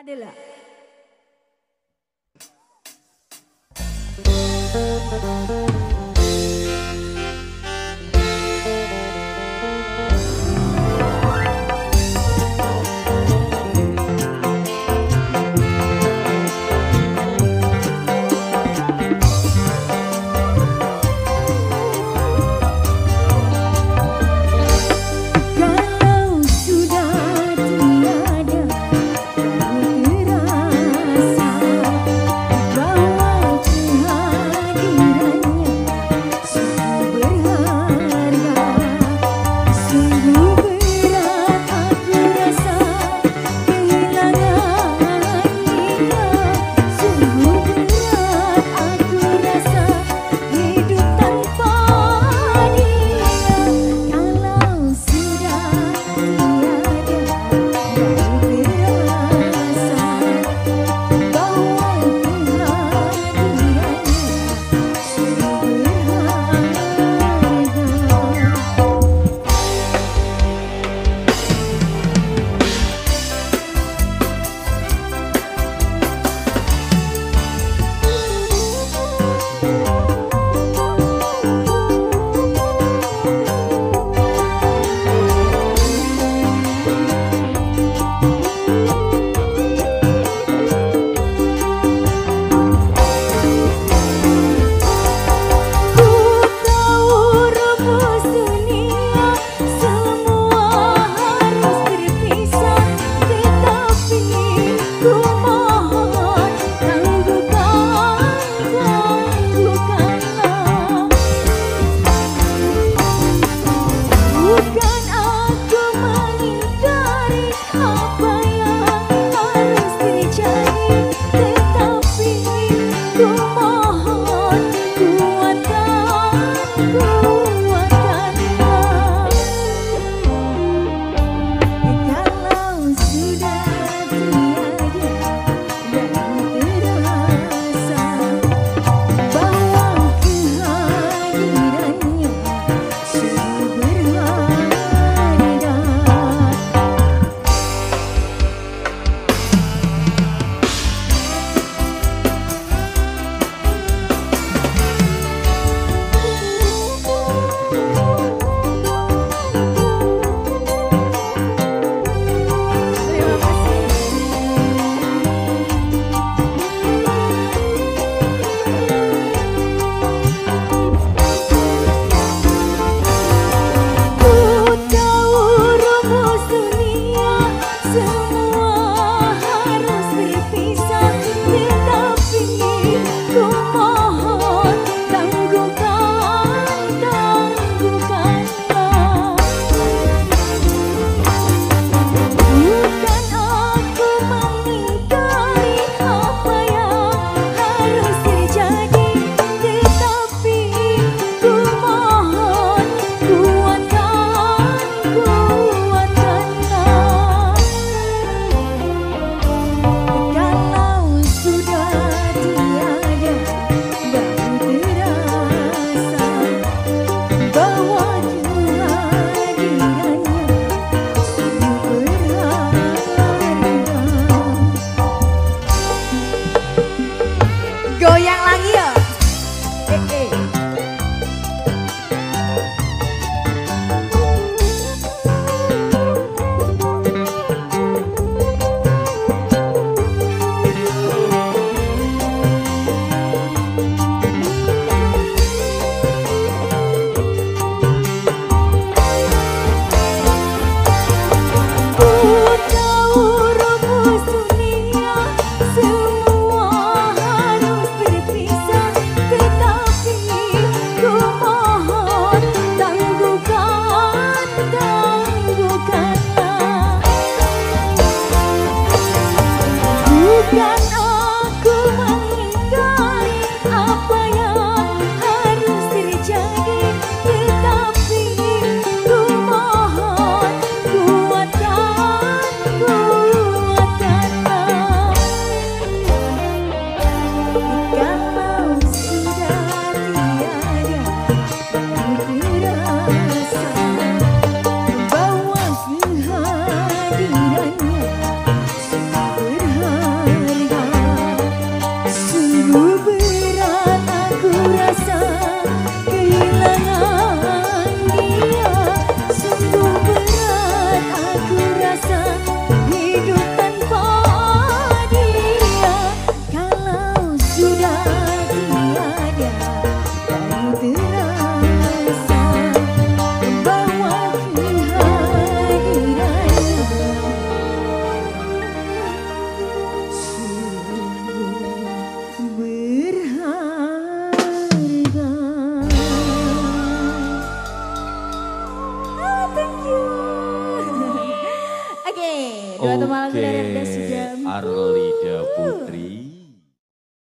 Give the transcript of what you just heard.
Adalah. 这样。Duet Mangkuneira sudah Arlida Putri.